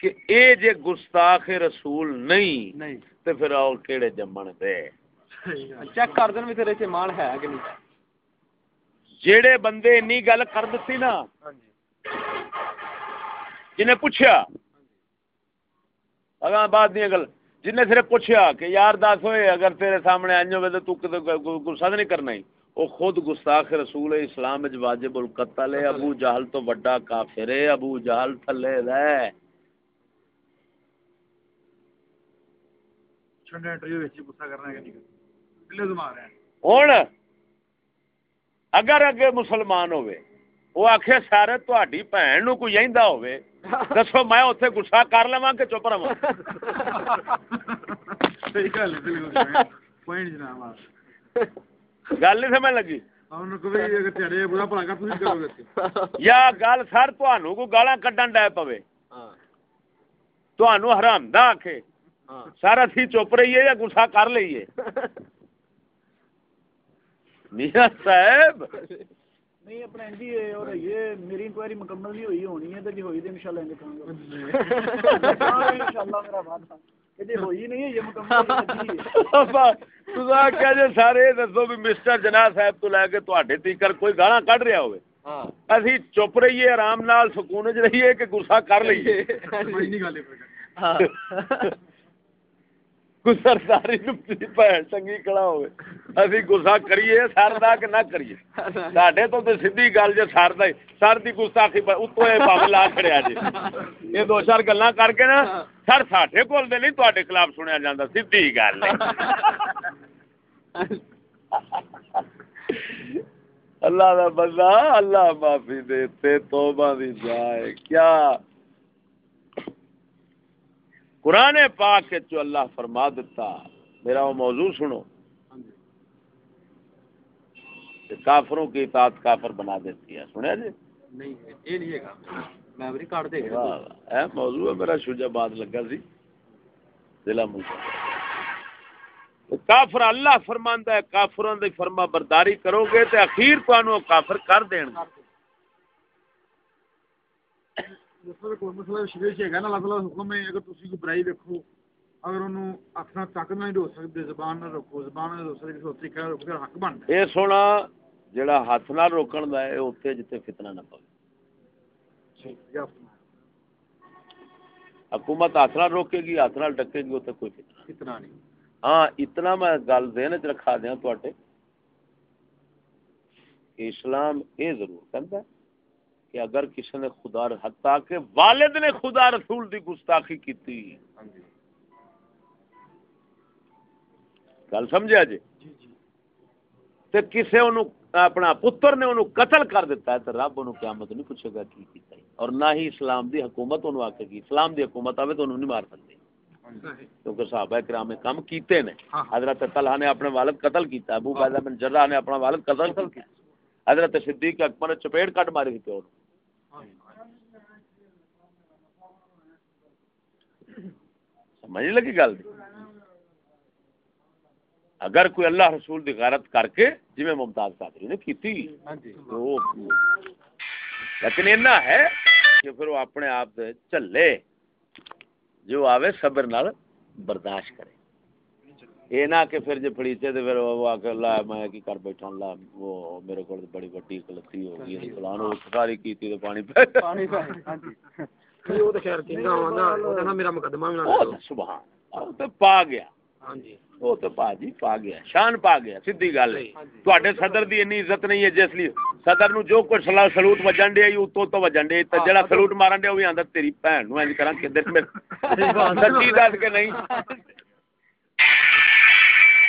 کہ اے جے گستاخ رسول نہیں تے پھر آؤ کیڑے جمن دے چیک کر دین تیرے چ مال ہے کہ نہیں جیڑے بندے انی گل کر دتی نا جن پوچھا اگاں بعد دی گل جن صرف پوچھا کہ یار دس ہوئے اگر تیرے سامنے آئیں ہوئے تو تو غصہ نہیں کرنا ہی او خود گستاخ رسول اسلام وچ واجب القتل ہے ابو جہل تو بڑا کافر ہے ابو جہل تھلے رہ چھنڈے ٹریو وچ غصہ کرنا کہ نہیں ਰਹਿ ਛੰਡੇ ਇੰਟਰਵਿਊ ਵਿੱਚ ਹੀ ਗੁੱਸਾ ਕਰਨਾ ਹੈ ਕਿ ਨਹੀਂ ਕਿੱਲੇ ਜ਼ਮਾ ਰਿਹਾ ਹੁਣ ਅਗਰ ਅੱਗੇ ਮੁਸਲਮਾਨ ਹੋਵੇ ਉਹ ਆਖੇ ਸਾਰੇ ਤੁਹਾਡੀ ਭੈਣ ਨੂੰ ਕੋਈ ਕਹਿੰਦਾ ਹੋਵੇ ਦੱਸੋ ਮੈਂ ਉੱਥੇ ਗੁੱਸਾ ਕਰ ਲਵਾਂ ਕਿ ਚੁੱਪ ਰਵਾਂ ਸਹੀ ਗੱਲ ਹੈ ਬਿਲਕੁਲ ਪੁਆਇੰਟ ਜਨਾਬ ਆ ਗੱਲ ਨਹੀਂ ਸਮਝ ਲੱਗੀ ਉਹਨੂੰ ਕਹੇ ਅਗਰ ਤੁਹਾਡੇ ਬੁਰਾ ਭਲਾ ਕਰ ਤੁਸੀਂ ਕਰੋਗੇ ਇੱਥੇ ਜਾਂ ਗੱਲ ਸਰ ਤੁਹਾਨੂੰ ਕੋਈ ਗਾਲਾਂ ਕੱਢਣ ਡੈ ਪਵੇ ਹਾਂ ਤੁਹਾਨੂੰ ਹਰਾਮਦਾ ਆਖੇ ਹਾਂ ਸਰ ਅਸੀਂ ਚੁੱਪ ਰਹੀਏ ਜਾਂ ਗੁੱਸਾ ਕਰ ਲਈਏ ਮੀਆਂ ਸਾਹਿਬ ਨਹੀਂ ਆਪਣਾ ਇੰਜੀ ਹੈ ਔਰ ਇਹ ਮੇਰੀ ਇਨਕੁਆਇਰੀ ਮੁਕੰਮਲ ਨਹੀਂ ਹੋਈ ਹੋਣੀ ਹੈ ਤੇ ਜੇ ਹੋਈ ਤੇ ਇਨਸ਼ਾਅੱਲਾ ਇੰਜ ਕਰਾਂਗਾ ਇਨਸ਼ਾਅੱਲਾ ਮੇਰਾ ਵਾਅਦਾ ਕਿ ਜੇ ਹੋਈ ਨਹੀਂ ਹੈ ਇਹ ਮੁਕੰਮਲ ਨਹੀਂ ਹੈ ਤੁਸੀਂ ਆਖਿਆ ਜੇ ਸਾਰੇ ਇਹ ਦੱਸੋ ਵੀ ਮਿਸਟਰ ਜਨਾਬ ਸਾਹਿਬ ਤੋਂ ਲੈ ਕੇ ਤੁਹਾਡੇ ਤੀਕਰ ਕੋਈ ਗਾਲਾਂ ਕੱਢ ਰਿਹਾ ਹੋਵੇ ਹਾਂ ਅਸੀਂ ਚੁੱਪ ਰਹੀਏ ਆਰਾਮ ਨਾਲ ਸਕੂਨ 'ਚ ਰਹੀਏ ਕਿ ਗੁੱਸਾ ਕਰ ਲਈਏ ਇੰਨੀ ਗੱਲ ਹੈ ਫਿਰ ਹਾਂ ਕੋਈ ਸਰਦਾਰੀ ਨੂੰ ਦੀ ਭੈਣ ਚੰਗੀ ਕਲਾ ਹੋਵੇ ਅਸੀਂ ਗੁੱਸਾ ਕਰੀਏ ਸਰਦਾ ਕਿ ਨਾ ਕਰੀਏ ਸਾਡੇ قرآن پاک جو اللہ فرما دیتا میرا وہ موضوع سنو۔ کافروں کی اطاعت کافر بنا دیتی ہے۔ سنیا جی؟ نہیں موضوع ہے میرا شجا باد لگا سی۔ ضلع کافر اللہ فرماندا ہے کافروں دی فرما برداری کرو گے تو اخیر تانوں کافر کر دین گے۔ کوئی مسئلہ ہے نا اللہ تعالیٰ حکم ہے اگر کوئی برائی رکھو اگر انہوں سکتے زبان نہ زبان نہ حق بن اے سونا جڑا ہاتھ نہ روکن دا ہے جتے فتنہ نہ پاوے حکومت ہاتھ نہ روکے گی ہاتھ نہ ڈکے گی کوئی فتنہ فتنہ نہیں ہاں اتنا میں گل ذہن چ رکھا دیا اسلام یہ ضرور کہندا ہے کہ اگر کسی نے خدا حتیٰ کہ والد نے خدا رسول دی گستاخی کی ہاں جی۔ گل سمجھا جی،, جی تے کسے انو اپنا پتر نے انو قتل کر دیتا ہے تو رب انہوں قیامت نہیں پوچھے گا کی کیتا ہے۔ اور نہ ہی اسلام دی حکومت انہوں آکے کی اسلام دی حکومت آوے تو انہوں نہیں مار سکتے۔ ہاں جی۔ کیونکہ صحابہ اکرام میں کم کیتے نے۔ ہاں۔ حضرت طلحہ نے اپنے والد قتل کیتا ابو بیدہ بن جرہ نے اپنا والد قتل کیتا۔ حضرت صدیق اکمر چپیڑ کٹ ماری تھی پیو سمجھ لگی گل اگر کوئی اللہ رسول دی غیرت کر کے جی ممتاز قادری نے کیتی ہاں جی۔ تو لیکن اینا ہے کہ پھر وہ اپنے آپ چلے جو آوے صبر نال برداشت کرے۔ یہ نہ کہ پھر جی پھڑیچے تے پھر وہ آ کے اللہ میں کی کر بیٹھا اللہ وہ میرے کو بڑی بڑی غلطی ہو گئی فلان وہ ساری کیتی تے پانی پہ پانی پہ ہاں جی۔ وہ تو خیر ہوندا وہ نا میرا مقدمہ بھی سبحان اللہ، وہ تے پا گیا۔ ہاں جی۔ وہ تو پا جی پا گیا شان پا گیا سیدھی گل ہے۔ تواڈے صدر دی انی عزت نہیں ہے جس لیے صدر نو جو کوئی سلا سلوٹ وجن ڈیا ای اتو تو وجن ڈیا تے جڑا سلوٹ مارن ڈیا وہ بھی آندا تیری بہن نو انج کراں کدھر میں سچی دس کے نہیں۔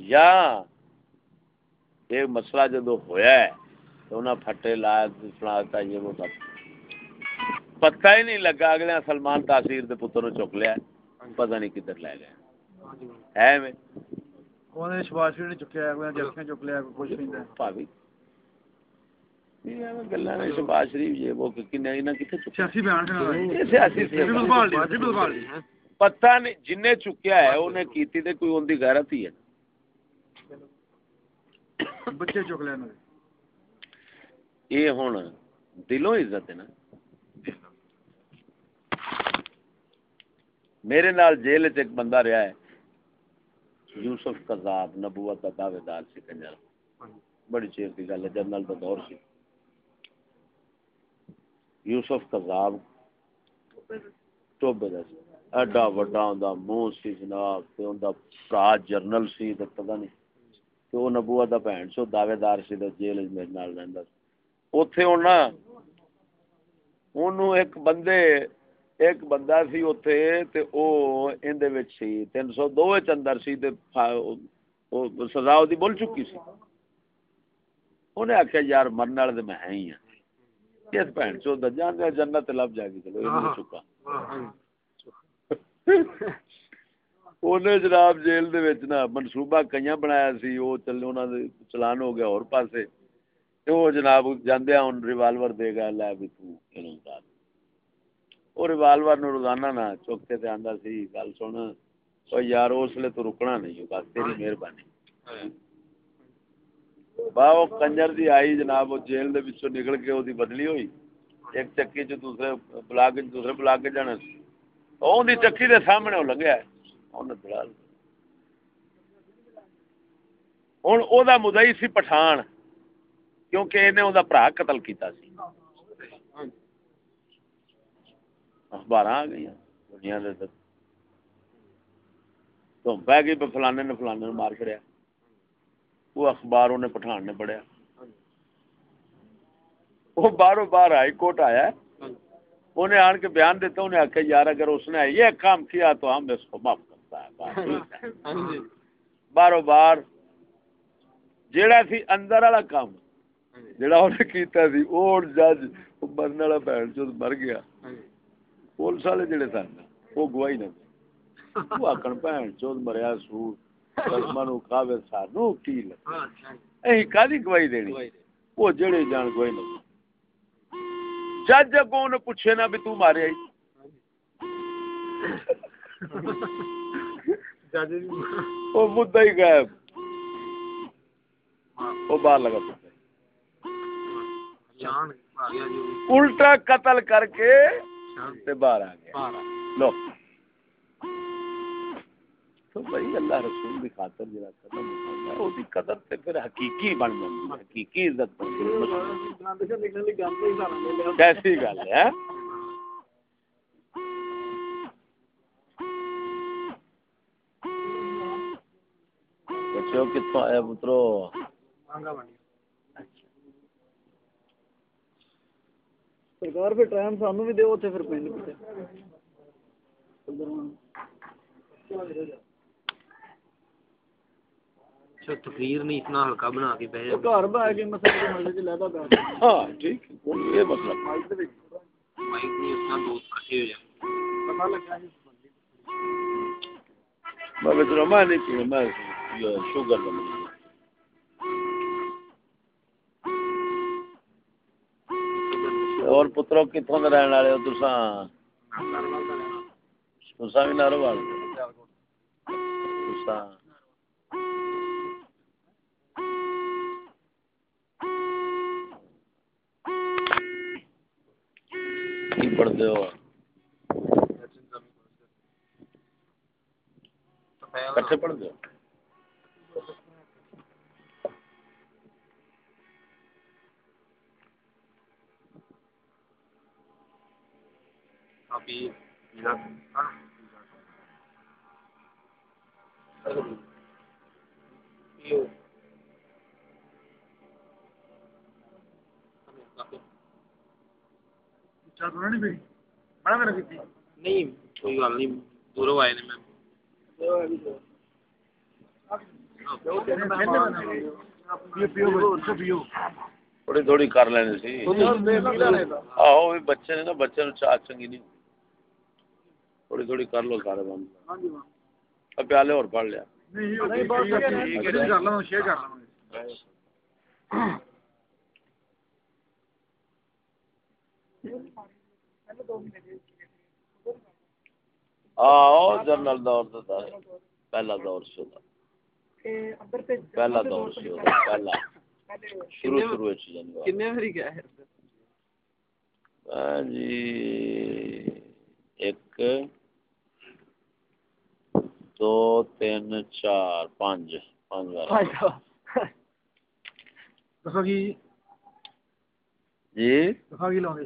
یا یہ مسئلہ جدو ہویا ہے تو انہیں پھٹے لایا سنا یہ وہ سب پتہ ہی نہیں لگا اگلے سلمان تاثیر دے پتر نو چک لیا پتہ نہیں کدھر لے گئے ہے میں ਉਹਨੇ ਸ਼ਬਾਸ਼ ਨੇ ਚੁੱਕਿਆ ਕੋਈ ਜਲਸੀਆਂ ਚੁੱਕ ਲਿਆ ਕੋਈ ਕੁਝ ਨਹੀਂ ਭਾਵੀ ਇਹ ਐਵੇਂ ਗੱਲਾਂ ਨੇ ਸ਼ਬਾਜ਼ ਸ਼ਰੀਫ ਇਹ ਉਹ ਕਿ ਕਿੰਨੇ ਇਹਨਾਂ ਕਿੱਥੇ ਚੁੱਕਿਆ ਸਿਆਸੀ ਬਿਆਨ ਸੀ ਇਹ ਸਿਆਸੀ ਸਿਵਲ ਬਾਲਦੀ ਸਿਵਲ ਬਾਲਦੀ ਪਤਾ ਨਹੀਂ ਜਿੰਨੇ ਚੁੱਕਿਆ ਹੈ ਉਹਨੇ ਕੀਤੀ ਤੇ ਕੋਈ ਉਹਦੀ ਗੈਰਤ ਹੀ ਹੈ بچے چک لینا یہ ہوں دلوں عزت ہے نا میرے نال جیل ایک بندہ رہا ہے یوسف کذاب نبوت کا دعوے دار سی کنجر بڑی چیر کی گل ہے جنرل کا دور سی یوسف کذاب ٹوبے ایڈا وڈا ہوندا منہ سی جناب تے ہوندا پرا جرنل سی پتہ نہیں ਪਤਾ ਨਹੀਂ ਤੇ ਉਹ ਨਬੂਵਤ ਦਾ ਭੈਣ ਸੋ ਦਾਅਵੇਦਾਰ ਸੀ ਤੇ ਜੇਲ੍ਹ 'ਚ ਮੇਰੇ ਨਾਲ ਰਹਿੰਦਾ ਸੀ ਉੱਥੇ ਹੁਣ ਨਾ ਉਹਨੂੰ ਇੱਕ ਬੰਦੇ ਇੱਕ ਬੰਦਾ ਸੀ ਉੱਥੇ ਤੇ ਉਹ ਇਹਦੇ ਵਿੱਚ ਸੀ 302 ਵਿੱਚ ਅੰਦਰ ਸੀ ਤੇ ਫਾ- ਉਹ- ਉਹ ਸਜ਼ਾ ਉਹਦੀ ਬੁੱਲ ਚੁੱਕੀ ਸੀ ਉਹਨੇ ਆਖਿਆ ਯਾਰ ਮਰਨ ਵਾਲੇ ਤੇ ਮੈਂ ਹੈ ਹੀ ਆ ਇਸ ਭੈਣ ਚੋਂ ਦਾ ਜਾਂਦੇ ਜੰਨਤ ਲੱਭ ਜਾਏਗੀ ਚਲੋ ਇਹ ਨਹੀਂ ਚੁੱਕਾ ਉਹਨੇ ਜਨਾਬ ਜੇਲ੍ਹ ਦੇ ਵਿੱਚ ਨਾ ਮਨਸੂਬਾ ਕਈਆਂ ਬਣਾਇਆ ਸੀ ਉਹ ਚੱਲ ਉਹਨਾਂ ਦੇ ਚਲਾਨ ਹੋ ਗਿਆ ਹੋਰ ਪਾਸੇ ਤੇ ਉਹ ਜਨਾਬ ਜਾਂਦਿਆਂ ਹੁਣ ਰਿਵਾਲਵਰ ਦੇਗਾ ਲੈ ਵੀ ਤੂੰ ਇਹਨੂੰ ਉਤਾਰ ਉਹ ਰਿਵਾਲਵਰ ਨੂੰ ਰੋਜ਼ਾਨਾ ਨਾ ਚੁੱਕ ਕੇ ਤੇ ਆਂਦਾ ਸੀ ਗੱਲ ਸੁਣ ਉਹ ਯਾਰ ਉਸ ਲਈ ਤੂੰ ਰੁਕਣਾ ਨਹੀਂ ਬਸ ਤੇਰੀ ਮਿਹਰਬਾਨੀ ਬਾ ਉਹ ਕੰਜਰ ਦੀ ਆਈ ਜਨਾਬ ਉਹ ਜੇਲ੍ਹ ਦੇ ਵਿੱਚੋਂ ਨਿਕਲ ਕੇ ਉਹਦੀ ਬਦਲੀ ਹੋਈ ਇੱਕ ਚੱਕੀ ਚ ਦੂਸਰੇ ਬਲਾਕ ਚ ਦੂਸਰੇ ਬਲਾਕ ਚ ਜਾਣਾ ہوں وہ مدعی سی پٹھان کیونکہ انہیں وہ قتل کیتا سی۔ اخبار آ گئی دنیا دے تو پہ گئی فلانے نے فلانے نے مار چڑیا وہ اخبار انہیں پٹھان نے پڑھیا۔ وہ باہر باہر ہائی کورٹ آیا ہاں۔ انہیں آن کے بیان دیتا انہیں آخیا یار اگر اس نے یہ کام کیا تو ہم اس کو معاف ہاں۔ ہاں جی۔ بارو بار جیڑا سی اندر والا کام ہاں جی۔ جیڑا انہیں کیتا سی اور جج مرنے والا بہن چود مر گیا۔ جی۔ پولیس والے جڑے سن وہ گواہی نہ وہ آکھن بہن چود مریا سور قسمن کاوے سانو کی لگ اچھا اہی کادی گواہی دینی؟ وہ جڑے جان گواہی نہ جج اگوں نے پوچھے نہ بھی تو مارے آئی وہ مدعا ہی غائب۔ وہ باہر لگا الٹا قتل کر کے باہر آ گیا۔ لو۔ تو بھائی اللہ رسول کی خاطر جڑا قدم ہے اودی قدر تے پھر حقیقی بن جاندی حقیقی عزت بن جاندی گل ہے۔ ਨਿਕਲਣ ਲਈ ਗੰਦ ਹੀ ਸਾਰਾ ਲੈ ਲਿਆ ਕੈਸੀ ਗੱਲ ਹੈ ਬੱਚੋ ਕਿੱਥੋਂ ਆਇਆ ਪੁੱਤਰੋ ਮੰਗਾ ਬਣੀ ਸਰਕਾਰ ਫਿਰ ਟਾਈਮ ਸਾਨੂੰ ਵੀ ਦਿਓ ਉੱਥੇ ਫਿਰ ਪਿੰਡ ਕਿਤੇ ਅੱਛਾ ਤਕਰੀਰ ਨਹੀਂ ਇਤਨਾ ਹਲਕਾ ਬਣਾ ਕੇ ਬਹਿ ਉਹ ਘਰ ਬਾ ਕੇ ਮਸਲ ਦੇ ਮਸਲੇ ਚ ਲੈਦਾ ਕਰ ਹਾਂ ਠੀਕ ਹੈ, ਕੋਈ ਇਹ ਮਸਲਾ ਮਾਈਕ شوگر کا مریض اور پترو کتوں کے رہن والے ہو تسا تسا بھی ناروال پڑھتے ہو۔ کٹھے پڑھتے ہو؟ ہاں۔ نہیں کوئی گل نہیں۔ دوروں آئے نے میم ਵੀ ਨਾਰੋਵਾਲ ਤੁਸੀਂ ਕੀ ਪੜ੍ਹਦੇ ਹੋ ਇਕੱਠੇ ਪੜ੍ਹਦੇ ਹੋ ਅਭੀ ਮੇਰਾ ਇਹ ਚਾਹ ਤੋਂ ਨਹੀਂ ਪਈ ਬੜਾ ਮੇਰਾ ਕੀਤੀ ਨਹੀਂ ਕੋਈ ਗੱਲ ਨਹੀਂ ਦੂਰੋਂ ਆਏ ਨੇ ਮੈਂ ਪੀਓ ਪੀਓ ਬੱਚੋ ਪੀਓ پہلا دور سی پہلا شروع شروع وچ جنگل کنے واری گیا ہے جی ایک دو تین چار پانچ پانچ بار دسو کی جی دسو کی لوگے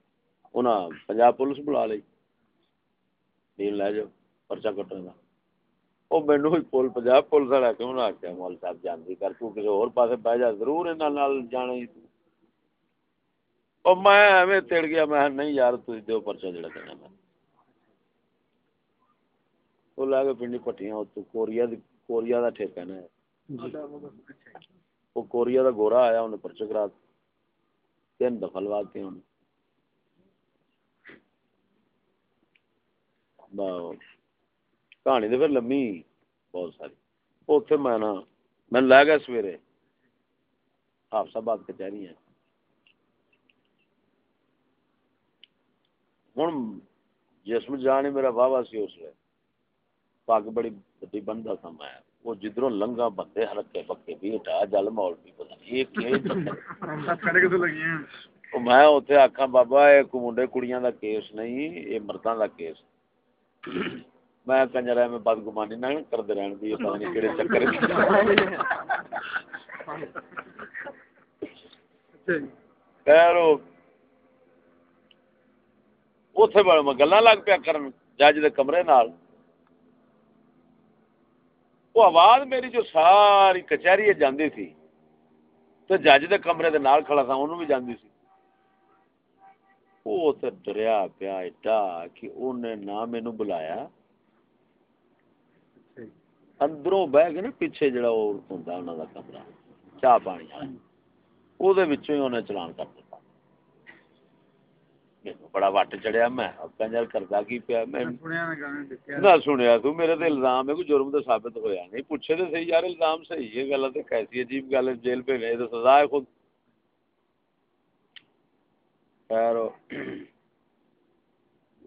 انہاں پنجاب پولیس بلا لئی دین لے جاؤ پرچہ کٹنے کا وہ مینو ہی پول پنجاب پولیس والا کیوں نہ آخیا مول صاحب جانتی کر تو کسی ہور پاسے بہ جا ضرور انہاں نال جانا ہی او میں ایویں تڑ گیا میں نہیں یار تسی دیو پرچہ جڑا دینا میں وہ لا کے پنڈی پٹیاں اتو کوریا دی کوریا دا ٹھیکہ نا ہے کوریا دا گورا آیا انہیں پرچہ کرا تین دفعہ لوا کے انہیں کہانی تو پھر لمبی بہت ساری اتنے میں نا میں لے گیا سویرے حافظ آباد کچہری ہیں ہوں جسم جان میرا واہ سی اس وقت پگ بڑی وڈی بنتا تھا میں وہ جدھروں لنگا بندے ہلکے پکے بھی ہٹا جل مول بھی پتا میں اتنے آخا بابا یہ منڈے کڑیاں دا کیس نہیں یہ مردوں دا کیس میں کنجرا میں بدگمانی نہ کرتے رہن دی پتہ نہیں کیڑے چکر خیر اوتھے بڑے میں گلاں لگ پیا کرن جج دے کمرے نال وہ آواز میری جو ساری کچہری جاندی تھی تو جج دے کمرے دے نال کھڑا تھا انہوں بھی جاندی سی وہ تے ڈریا پیا ایڈا کہ انہیں نہ مینوں بلایا اندروں بہ کے نا پیچھے جڑا وہ ہوندا انہاں دا کمرہ چاہ پانی انہیں چلان کر مینوں بڑا وٹ چڑھیا میں کنجر کردا کی پیا میں نہ سنیا تو میرے تے الزام ہے کوئی جرم تو ثابت ہویا نہیں پوچھے تے صحیح یار الزام صحیح ہے غلط ہے کیسی عجیب گل ہے جیل پہ گئے تو سزا ہے خود خیر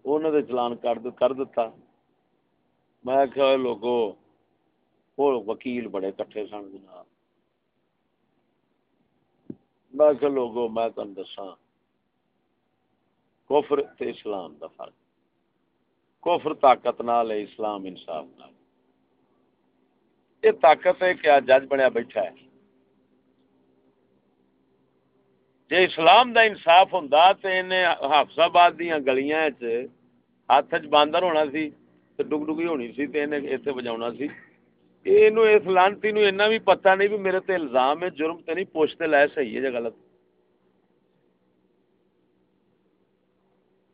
انہوں نے چلان کر کر دیتا میں کہ لوگو وہ وکیل بڑے کٹھے سن جناب میں کہ لوگو میں تم دساں کفر تے اسلام دا فرق کفر طاقت نال ہے اسلام انصاف نال یہ طاقت ہے کہ آج جج بنیا بیٹھا ہے جے اسلام دا انصاف ہوندا تے انہیں حافظ آباد دیاں گلیاں ہاتھ وچ باندر ہونا سی تے ڈگ ڈگی ہونی سی تے انہیں ایتھے سی۔ اینو اس لانتی نو بھی پتہ نہیں بھی میرے تے الزام ہے، جرم تے نہیں پوچھتے لے، صحیح ہے یا غلط۔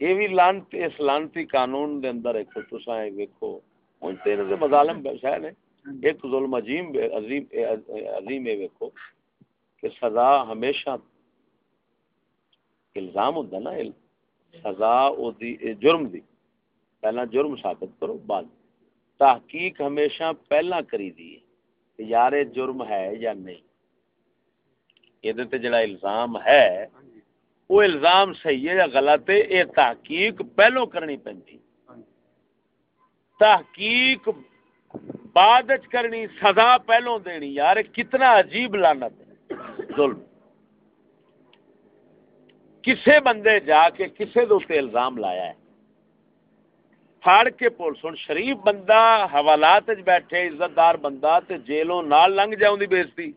یہ بھی لانت، اس لانتی قانون دے اندر ایک تساں ایک ویکھو، ہن تیرے مظالم شاہ نے ایک ظلم عظیم عظیم عظیم ہے ویکھو کہ سزا ہمیشہ الزام ہوندا نا، سزا جرم دی۔ پہلا جرم ثابت کرو، بعد۔ تحقیق ہمیشہ پہلا کری دی کہ یار یہ جرم ہے یا نہیں۔ یہ تے جڑا الزام ہے وہ الزام صحیح ہے یا غلط ہے یہ تحقیق پہلو کرنی پیندی تحقیق بعد کرنی، سزا پہلو دینی۔ یار کتنا عجیب لعنت ہے۔ ظلم۔ کسے بندے جا کے کسے دے اوتے الزام لایا ہے؟ پھاڑ کے پولیس ہن شریف بندہ حوالات بیٹھے عزت دار بندہ تے جیلوں نال لنگ جاؤں دی بےزتی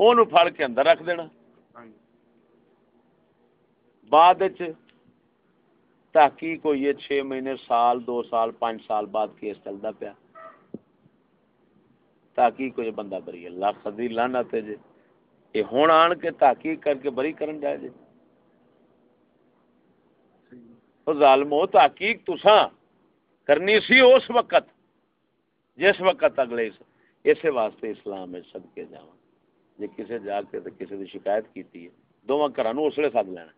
اونوں پھڑ کے اندر رکھ دینا۔ بعد وچ تحقیق ہوئی ہے چھ مہینے سال دو سال پانچ سال بعد کیس چلتا پیا۔ تحقیق ہوئی بندہ بری ہے لکھ دی لعنت ہے جی۔ یہ ہون آن کے تحقیق کر کے بری کرن جائے جی ظالمو، تحقیق تساں کرنی سی اس وقت، جس وقت اگلے اسی واسطے اسلام ہے سب کے جاواں۔ جے کسے جا کے تے کسے دی شکایت کیتی ہے، دوواں گھراں نوں اسلے سد لینا۔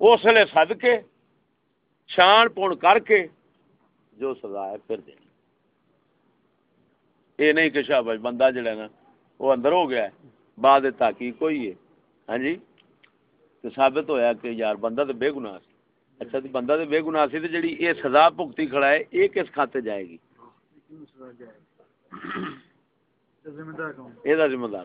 اس لیے سد کے چھان پون کر کے جو سزا ہے پھر دینی یہ نہیں کہ شاباش بندہ جڑا نا وہ اندر ہو گیا ہے بعد تحقیق ہوئی ہے ہاں جی تو ثابت ہویا کہ یار بندہ تو بے گناہ سی اچھا تو بندہ تو بے گناہ سی تو جڑی یہ سزا بھگتی کھڑا ہے یہ کس کھاتے جائے گی یہ ذمہ دار